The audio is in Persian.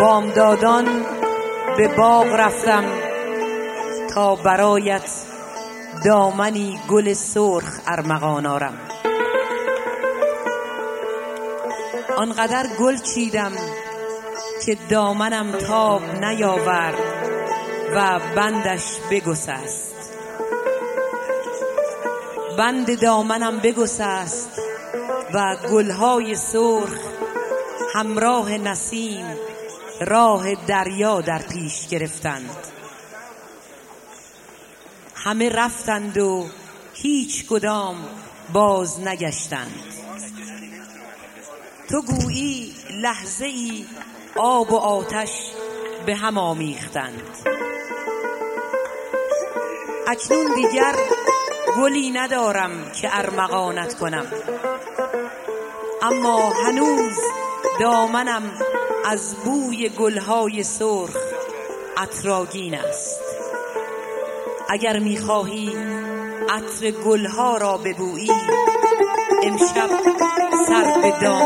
بامدادان به باغ رفتم تا برایت دامنی گل سرخ ارمغان آرم. آنقدر گل چیدم که دامنم تاب نیاورد و بندش بگسست. بند دامنم بگسست و گلهای سرخ همراه نسیم راه دریا در پیش گرفتند همه رفتند و هیچ کدام باز نگشتند. تو گویی لحظه ای آب و آتش به هم آمیختند. اکنون دیگر گلی ندارم که ارمغانت کنم. اما هنوز دامنم از بوی گلهای سرخ اطراگین است. اگر می‌خواهی عطر گلها را ببویی امشب سر به دامن